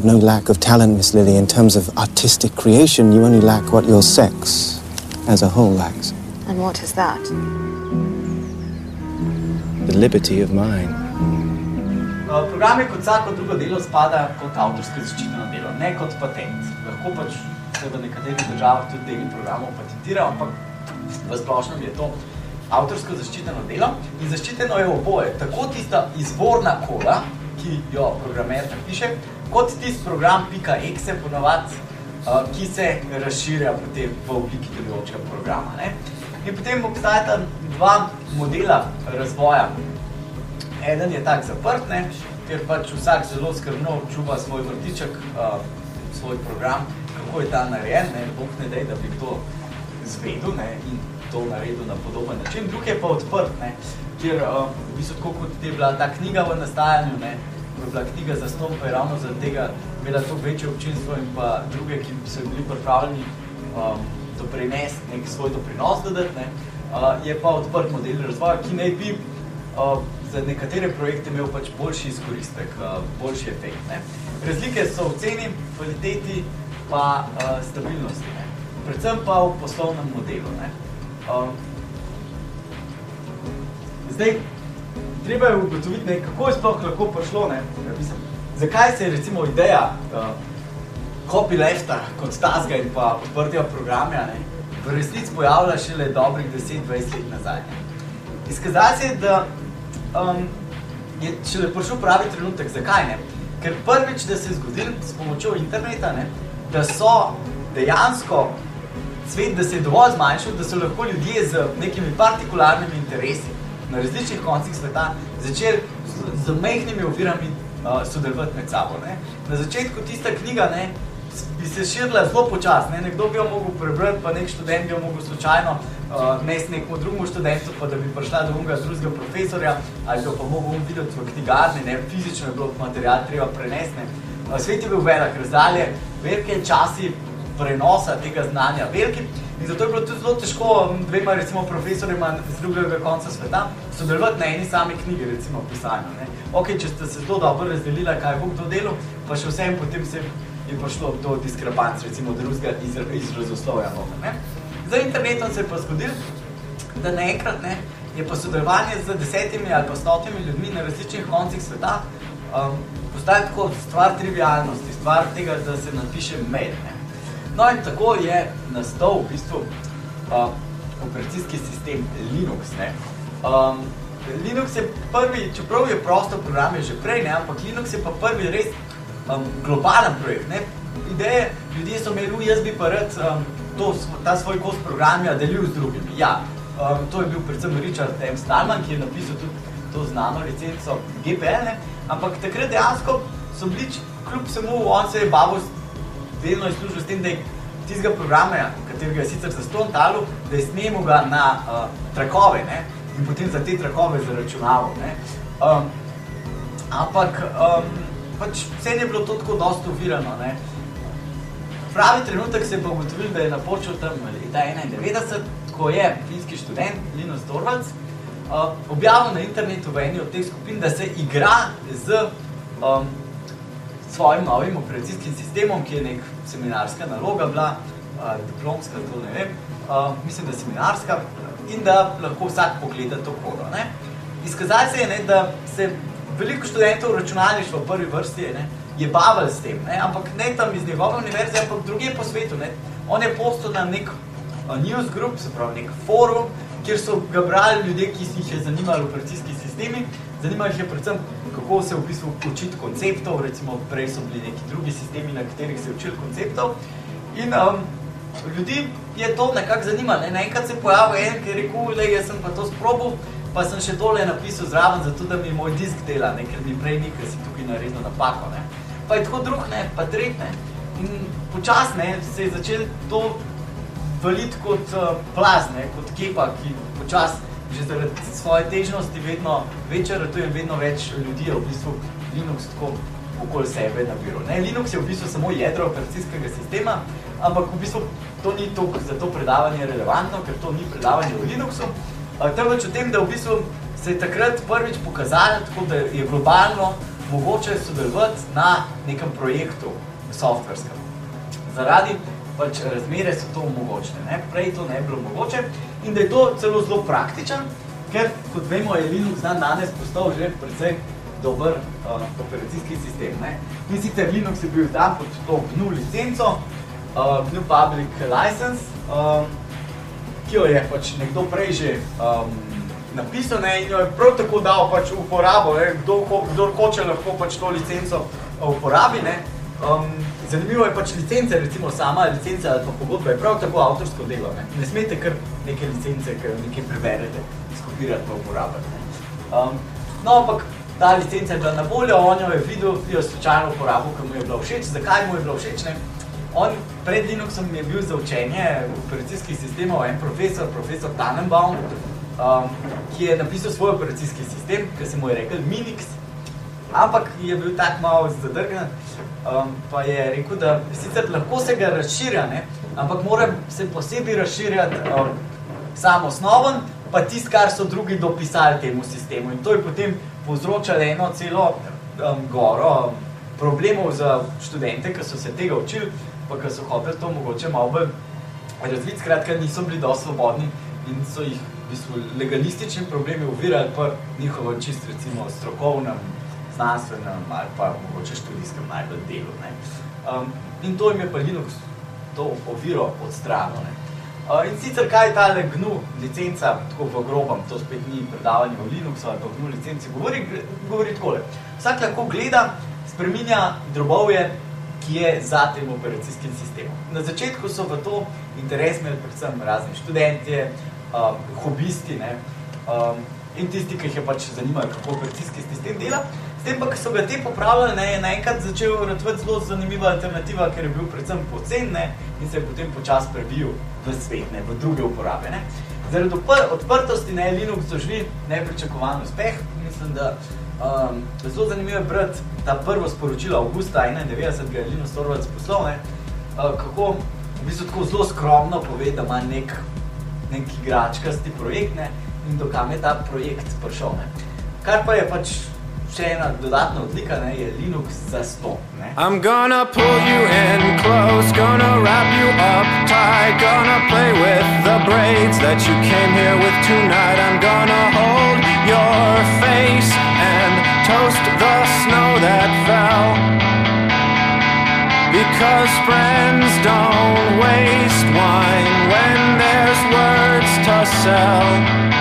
Have no lack of talent, Miss Lily, in terms of artistic creation. You only lack what your sex as a whole lacks And what is that? the liberty of mind. Uh, Program je kot vsako drugo delo spada kot avtorsko zaščiteno delo, ne kot patent. Lahko pač se v nekaterih državah tudi deli programov patentira, ampak v splošnem je to avtorsko zaščiteno delo in zaščiteno je oboje. Tako tista izvorna koda, ki jo programer napiše, kot tisti program .exe ponovadi, uh, ki se razširja potem v obliki delujočega programa. Ne? In potem obstajata dva modela razvoja. Eden je tak zaprt, ne, kjer pač vsak zelo skrbno čuva svoj vrtiček, uh, svoj program, kako je ta narejen, ne, bog ne dej, da bi kdo zvedel ne, in to naredil na podoben način. Drug je pa odprt, ne, kjer uh, v bistvu tako kot je bila ta knjiga v nastajanju, ne, ko je bila knjiga zasnovan, pa je ravno zaradi tega imela to večje občinstvo in pa druge, ki so bili pripravljeni um, doprinesti nek svoj doprinos dodati, ne, uh, je pa odprt model razvoja, ki naj bi uh, za nekatere projekte imel pač boljši izkoristek, uh, boljši efekt. Ne. Razlike so v ceni, kvaliteti pa uh, stabilnosti, ne. predvsem pa v poslovnem modelu. Ne. Um, zdaj, treba je ugotoviti, ne, kako je sploh lahko prišlo, ne, ja, mislim, zakaj se je recimo ideja uh, copylefta kot tazga in pa odprtega programja ne, v resnici pojavila šele dobrih 10-20 let nazaj. Ne. Izkazali se je, da um, je šele prišel pravi trenutek. Zakaj ne? Ker prvič, da se je zgodil s pomočjo interneta, ne, da so dejansko svet, da se je dovolj zmanjšal, da so lahko ljudje z nekimi partikularnimi interesi na različnih koncih sveta začeli z, z majhnimi ovirami uh, sodelovati med sabo. Ne. Na začetku tista knjiga ne, bi se širila zelo počasno. Ne. Nekdo bi jo mogel prebrati, pa nek študent bi jo mogel slučajno uh, nesti nekemu drugemu študentu, pa da bi prišla do unga drugega profesorja, ali bi pa mogel videti v knjigarni, ne. fizično je bilo material treba prenesti. Ne. Uh, svet je bil velik, razdalje, velike časi prenosa tega znanja veliki. In zato je bilo tudi zelo težko dvema recimo profesorima z drugega konca sveta sodelovati na eni sami knjigi, recimo pisanju. Ne. Ok, če ste se zelo dobro razdelila, kaj bo kdo delal, pa še vsem potem se je prišlo do diskrepanc, recimo drugega iz, iz razoslovja. Ne. Za internetom se je pa zgodil, da naenkrat ne, je pa sodelovanje z desetimi ali pa stotimi ljudmi na različnih koncih sveta um, postalo tako stvar trivialnosti, stvar tega, da se napiše mail. Ne. No in tako je nastal v bistvu uh, operacijski sistem Linux. Ne. Um, Linux je prvi, čeprav je prosto program je že prej, ne, ampak Linux je pa prvi res um, globalen projekt. Ne. Ideje, ljudje so imeli, jaz bi pa rad um, to, ta svoj kos programa delil z drugimi. Ja, um, to je bil predvsem Richard M. Stallman, ki je napisal tudi to znano licenco GPL, ne. ampak takrat dejansko so bili, kljub vsemu, on se je bavil delno izslužil s tem, da je tistega programa, katerega je sicer zaston talu, da je snemo ga na uh, trakove ne? in potem za te trakove zaračunaval. Ne? Um, ampak um, pač vse je bilo to tako dosto uvirano. Ne? Pravi trenutek se je pa ugotovil, da je napočil tam leta 91, ko je finski študent Linus Torvalds uh, objavil na internetu v eni od teh skupin, da se igra z um, svojim novim operacijskim sistemom, ki je nek seminarska naloga bila, uh, diplomska, to ne vem, uh, mislim, da seminarska, in da lahko vsak pogleda to kodo. Ne. Izkazali se je, ne, da se veliko študentov računalništva v prvi vrsti ne, je bavil s tem, ne, ampak ne tam iz njegove univerze, ampak druge po svetu. Ne. On je postal na nek uh, news group, se pravi nek forum, kjer so ga brali ljudje, ki jih je zanimali operacijski sistemi, zanimali jih je predvsem, kako se v bistvu učiti konceptov, recimo prej so bili neki drugi sistemi, na katerih se je učil konceptov. In um, ljudi je to nekako zanimalo. Ne? Naenkrat se pojavil en, ki je rekel, da jaz sem pa to sprobal, pa sem še tole napisal zraven, zato da mi moj disk dela, ne? ker mi prej ni, ker si tukaj naredil napako. Ne? Pa je tako drug, ne? pa tret, ne? In počas ne, se je začel to valiti kot uh, plaz, ne? kot kepa, ki počas že zaradi svoje težnosti vedno večja ratuje in vedno več ljudi je v bistvu Linux tako okoli sebe nabiral. Ne? Linux je v bistvu samo jedro operacijskega sistema, ampak v bistvu to ni to za to predavanje relevantno, ker to ni predavanje o Linuxu, temveč o tem, da v bistvu se je takrat prvič pokazalo, tako da je globalno mogoče sodelovati na nekem projektu, softverskem. Zaradi pač razmere so to omogočene, ne? prej to ne bi bilo mogoče in da je to celo zelo praktičen, ker kot vemo je Linux dan danes postal že precej dober uh, operacijski sistem. Ne? In sicer Linux je bil dan pod to GNU licenco, uh, GNU Public License, um, ki jo je pač nekdo prej že um, napisal ne? in jo je prav tako dal pač v uporabo, ne? Kdo, kdo hoče lahko pač to licenco uporabi. Ne? Um, zanimivo je pač licence, recimo sama licenca ali pa pogodba je prav tako avtorsko delo. Ne, ne smete kar neke licence, ker nekaj preberete, skopirati pa uporabljati. Um, no, ampak ta licenca je bila na voljo, on jo je videl, jo slučajno uporabil, ker mu je bila všeč. Zakaj mu je bila všeč? Ne? On pred Linuxom je bil za učenje operacijskih sistemov en profesor, profesor Tannenbaum, um, ki je napisal svoj operacijski sistem, ki se mu je rekel Minix, ampak je bil tak malo zadrgan, um, pa je rekel, da sicer lahko se ga razširja, ne, ampak mora se posebej razširjati um, sam osnoven, pa tist, kar so drugi dopisali temu sistemu. In to je potem povzročalo eno celo um, goro um, problemov za študente, ki so se tega učili, pa ki so hoteli to mogoče malo bolj razviti, skratka niso bili dosti svobodni in so jih v bistvu legalistični problemi uvirali pa njihovo čist recimo strokovnem znanstvenem ali pa mogoče študijskem najbolj delu. Ne. Um, in to jim je pa Linux to oviro odstranil. Uh, in sicer kaj je tale GNU licenca, tako v grobam, to spet ni predavanje o Linuxu ali pa GNU licenci, govori, govori takole. Vsak lahko gleda, spreminja drobovje, ki je za tem operacijskim sistemom. Na začetku so v to interes imeli predvsem razni študentje, um, hobisti ne, um, in tisti, ki jih je pač zanimalo, kako operacijski sistem dela. Tem pa, ko so ga te popravljali, ne, je naenkrat začel ratvati zelo zanimiva alternativa, ker je bil predvsem pocen ne, in se je potem počas prebil v svet, ne, v druge uporabe. Ne. Zaradi odprtosti ne, Linux dožili nepričakovan uspeh. Mislim, da um, zelo zanimivo je brati ta prvo sporočilo Augusta 91, ga je Linus Torvalds poslal, ne, uh, kako v bistvu tako zelo skromno pove, da ima nek, nek igračkasti projekt ne, in do kam je ta projekt prišel. Ne. Kar pa je pač dodatna odlika ne, je Linux. I'm gonna pull you in close, gonna wrap you up tight, gonna play with the braids that you came here with tonight. I'm gonna hold your face and toast the snow that fell. Because friends don't waste wine when there's words to sell.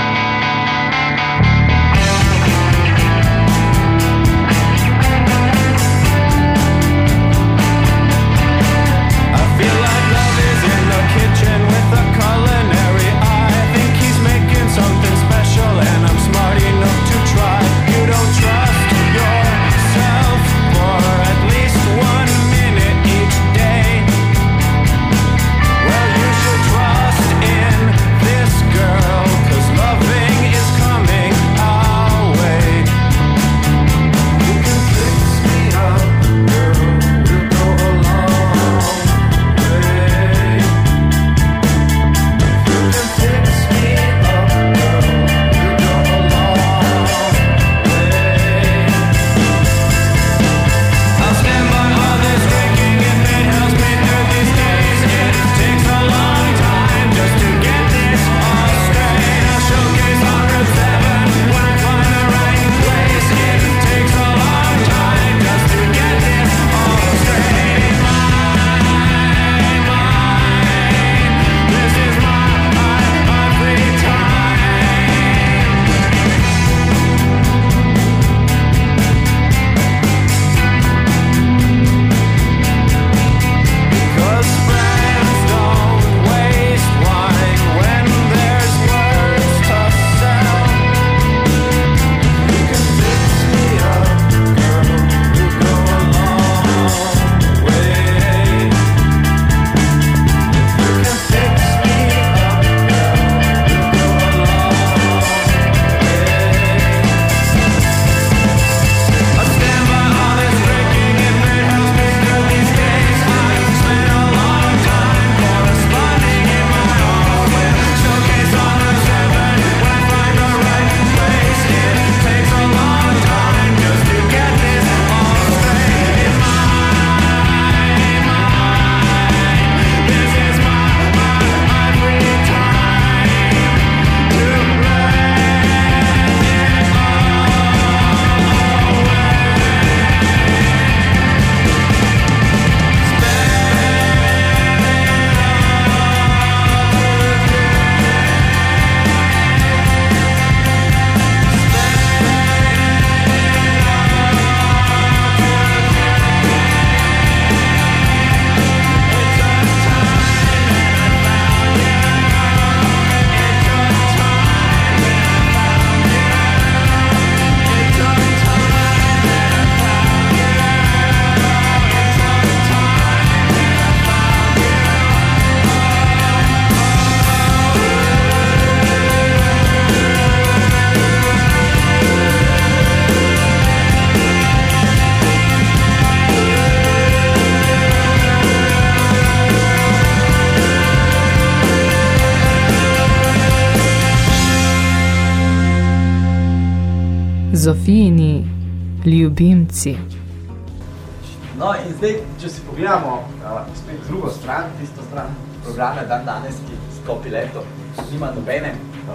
Programa dan danes, ki s copyletom nima nobene uh,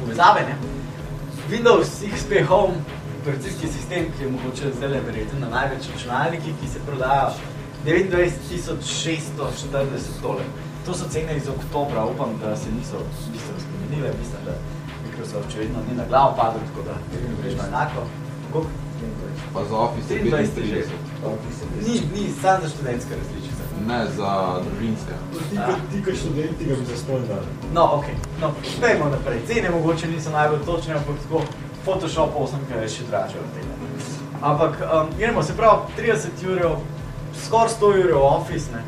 povezave, ne? Windows XP Home, operacijski sistem, ki je mogoče zdaj verjeti na največ računalnikih, ki se prodajo 29.640 dolarjev. To so cene iz oktobra, upam, da se niso bistveno spremenile, mislim, da Microsoft še vedno ni na glavo padel, tako da je vrežno enako. Koliko? Pa za Office 23 35. Ni, ni, samo za študentske različice. Ne, za družinske. Ti, kot- ti kot študent, ti ga bi zastonj dali. No, ok. No, pejmo naprej. Cene mogoče niso najbolj točne, ampak tako Photoshop 8, ki je še dražje od tega. Ampak, um, gremo, se pravi, 30 urov, skoraj 100 urov Office, ne.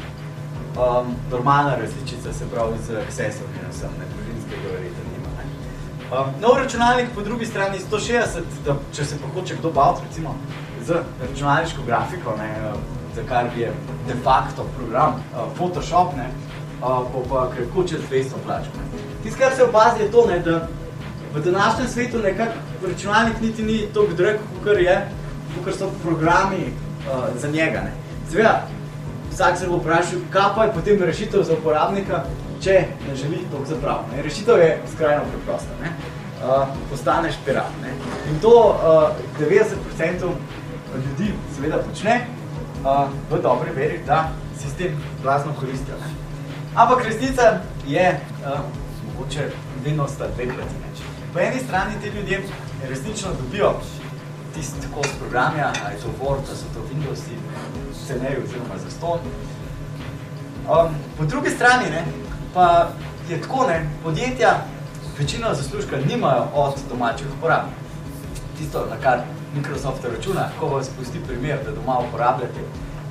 Um, normalna različica, se pravi, z Accessom, ne sem, ne, družinskega verjetno nima, ne. Um, nov računalnik po drugi strani 160, da, če se pa hoče kdo baviti, recimo, z računalniško grafiko, ne, kar je de facto program uh, Photoshop, ne, uh, pa krepko čez 200 plačal. ne. Tisto, kar se opazi, je to, ne, da v današnjem svetu nekako računalnik niti ni toliko drag, kot je, kot so programi uh, za njega. Ne. Seveda, vsak se bo vprašal, kaj pa je potem rešitev za uporabnika, če ne želi toliko zapraviti. Rešitev je skrajno preprosta. Ne. Uh, postaneš pirat. Ne. In to uh, 90% ljudi seveda počne uh, v dobri veri, da sistem glasno koristijo. Ne. Ampak resnica je uh, mogoče vedno sta dve plati več. Po eni strani ti ljudje resnično dobijo tisti kos programja, a je to Word, a so to Windowsi, cenejo oziroma zaston. Um, po drugi strani ne, pa je tako, ne, podjetja večino zaslužka nimajo od domačih uporabnikov. Tisto, na kar Microsoft računa, ko vas pusti primer, da doma uporabljate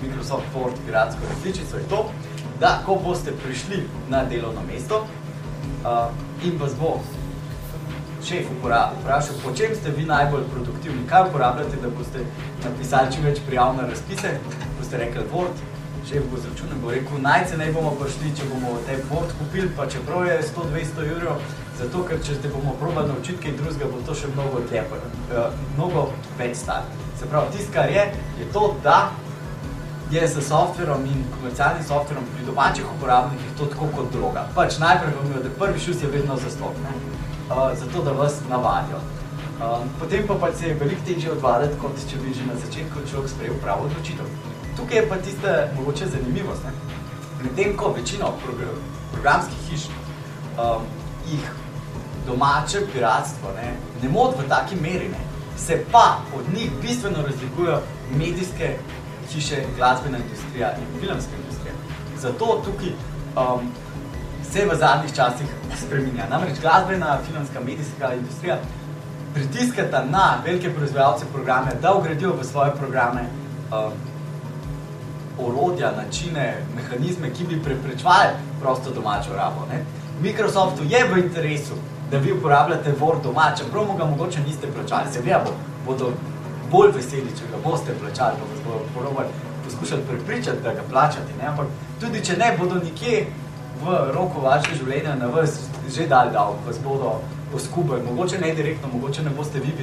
Microsoft Word piratsko različico, je to, da ko boste prišli na delovno mesto uh, in vas bo šef vprašal, po čem ste vi najbolj produktivni, kaj uporabljate, da boste napisali čim več prijav na razpise, boste rekli Word, šef bo zračunal, bo rekel, najcenej bomo prišli, če bomo te Word kupili, pa čeprav je 100-200 evrov, zato ker če te bomo probali naučiti kaj drugega, bo to še mnogo dlje, uh, mnogo več stalo. Se pravi, tisto, kar je, je to, da je z softverom in komercialnim softverom pri domačih uporabnikih to tako kot droga. Pač najprej vam je, da prvi šus je vedno zaston, ne? Uh, zato da vas navadijo. Um, potem pa pač se je veliko težje odvaditi, kot če bi že na začetku človek sprejel pravo odločitev. Tukaj je pa tista mogoče zanimivost. Medtem ko večino progr programskih hiš um, jih domače piratstvo ne, ne moti v taki meri, ne, se pa od njih bistveno razlikujejo medijske hiše, glasbena industrija in filmska industrija. Zato tukaj um, se v zadnjih časih spreminja. Namreč glasbena, filmska, medijska industrija pritiskata na velike proizvajalce programe, da ugradijo v svoje programe um, orodja, načine, mehanizme, ki bi preprečevali prosto domačo rabo. Ne? Microsoftu je v interesu, da vi uporabljate Word doma, čeprav mu ga mogoče niste plačali. Seveda bo, bodo bolj veseli, če ga boste plačali, pa vas bodo probali poskušali prepričati, da ga plačate. Ne? Ampak tudi če ne, bodo nekje v roku vašega življenja na vas že dali davek, vas bodo oskubali. Mogoče ne direktno, mogoče ne boste vi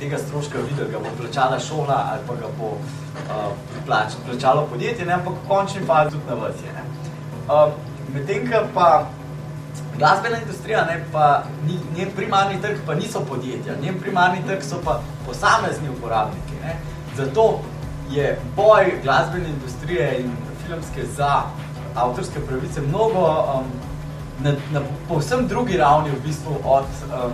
tega stroška videli, ga bo plačala šola ali pa ga bo uh, plač, plačalo podjetje, ne? ampak v končni fazi tudi na vas je. Ne? Um, Medtem ko pa glasbena industrija, ne, pa ni, njen primarni trg pa niso podjetja, njen primarni trg so pa posamezni uporabniki. Ne. Zato je boj glasbene industrije in filmske za avtorske pravice mnogo um, na, na povsem drugi ravni v bistvu od um,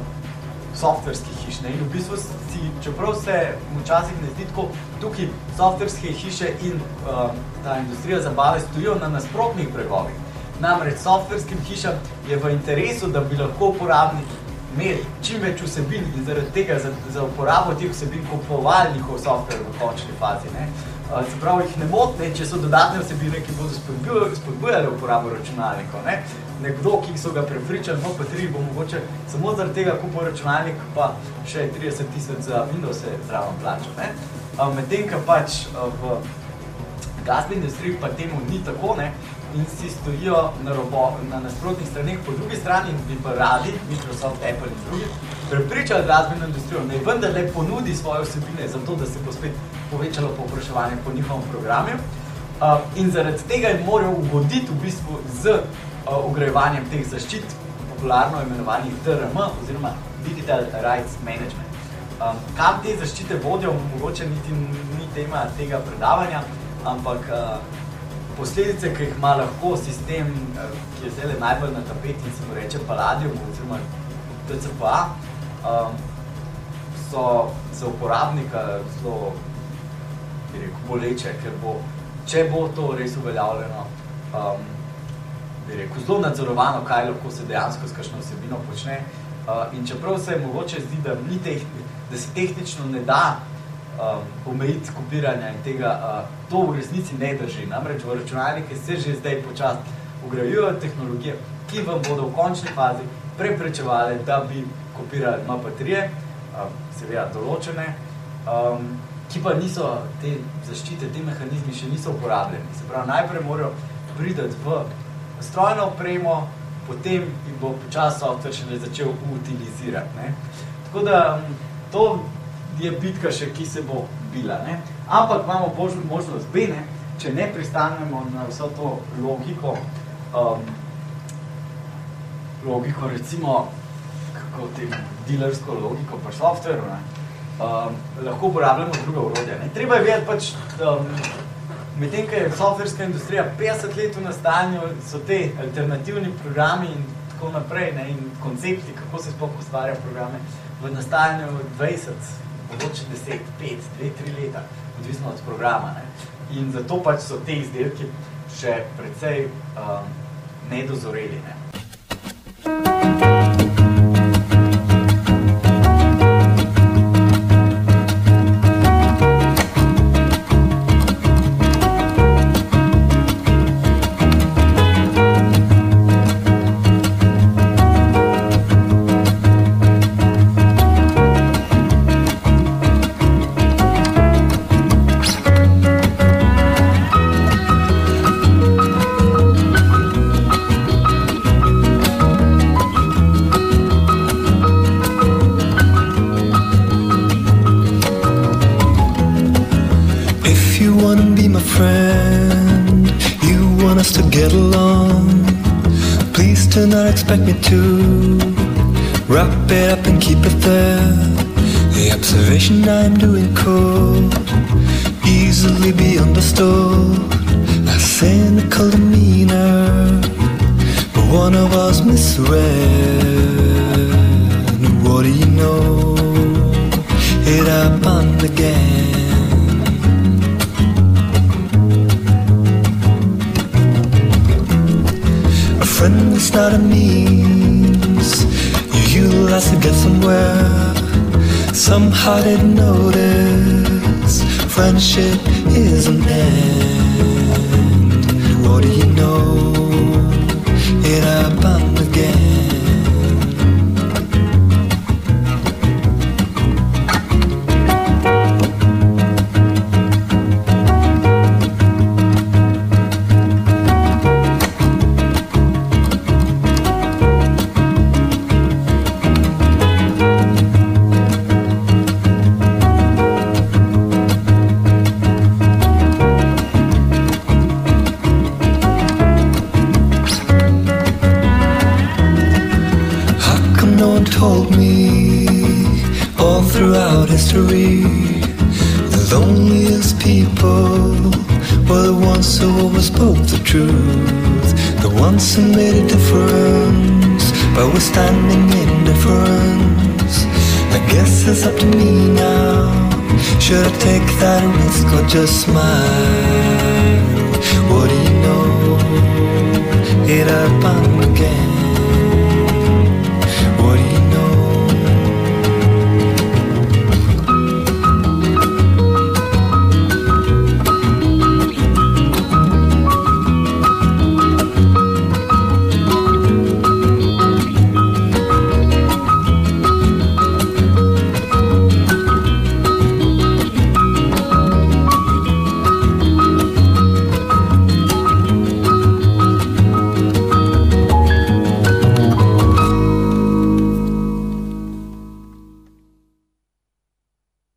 softverskih hiš. Ne. In v bistvu si, čeprav se včasih ne zdi tako, tukaj softverske hiše in um, ta industrija zabave stojijo na nasprotnih bregovih. Namreč softverskim hišam je v interesu, da bi lahko uporabniki imeli čim več vsebin in zaradi tega za, za uporabo teh vsebin kupovali njihov softver v končni fazi. Ne. Uh, Se pravi, jih ne moti, ne, če so dodatne vsebine, ki bodo spodbujale, uporabo računalnikov. Ne. Nekdo, ki so ga prepričali, no pa tri, bo mogoče samo zaradi tega kupil računalnik, pa še 30 tisoč za Windows zraven plačal. ne. Uh, Medtem, ko pač uh, v glasbeni industriji pa temu ni tako, ne, in si stojijo na, robo, na nasprotnih straneh, po drugi strani bi pa radi, Microsoft, Apple in drugi, prepričali glasbeno industrijo, naj vendarle ponudi svoje vsebine za to, da se bo spet povečalo povpraševanje po njihovem programu. Uh, in zaradi tega jim morajo ugoditi v bistvu z uh, ugrajevanjem teh zaščit, popularno imenovanih DRM oziroma Digital Rights Management. Um, kam te zaščite vodijo, mogoče niti ni tema tega predavanja, ampak uh, posledice, ki jih ima lahko sistem, uh, ki je zdaj najbolj na tapeti se mu reče Palladium oziroma TCPA, um, so za uporabnika zelo rekel, boleče, ker bo, če bo to res uveljavljeno, um, bi rekel, zelo nadzorovano, kaj lahko se dejansko s kakšno vsebino počne. Uh, in čeprav se mogoče zdi, da, ni tehni, da se tehnično ne da um, omejiti kopiranja in tega, uh, to v resnici ne drži. Namreč v računalnike se že zdaj počasi ugrajujejo tehnologije, ki vam bodo v končni fazi preprečevali, da bi kopirali MP3, um, seveda določene, um, ki pa niso te zaščite, te mehanizmi še niso uporabljeni. Se pravi, najprej morajo priti v strojno opremo, potem jih bo počas software še začel utilizirati. Ne? Tako da to je bitka še, ki se bo bila. Ne? Ampak imamo možnost B, ne? če ne pristanemo na vso to logiko, um, logiko recimo, kako te dealersko logiko pa software, ne? Um, lahko uporabljamo druga urodja. Ne? Treba je vedeti pač, um, medtem, ko je softverska industrija 50 let v nastanju, so te alternativni programi in tako naprej ne? in koncepti, kako se sploh ustvarja programe, v nastajanju 20, mogoče 10, 5, 2, 3 leta, odvisno od programa. Ne? In zato pač so te izdelki še precej um, nedozoreli. Ne? Expect me to wrap it up and keep it there. The observation I'm doing could easily be understood. A cynical demeanor, but one of us misread. What do you know? It happened again. Is not a means you utilize to get somewhere. Somehow didn't notice friendship is an end. What do you know? It happened just smile. What